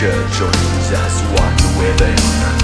Mixture joins us one within.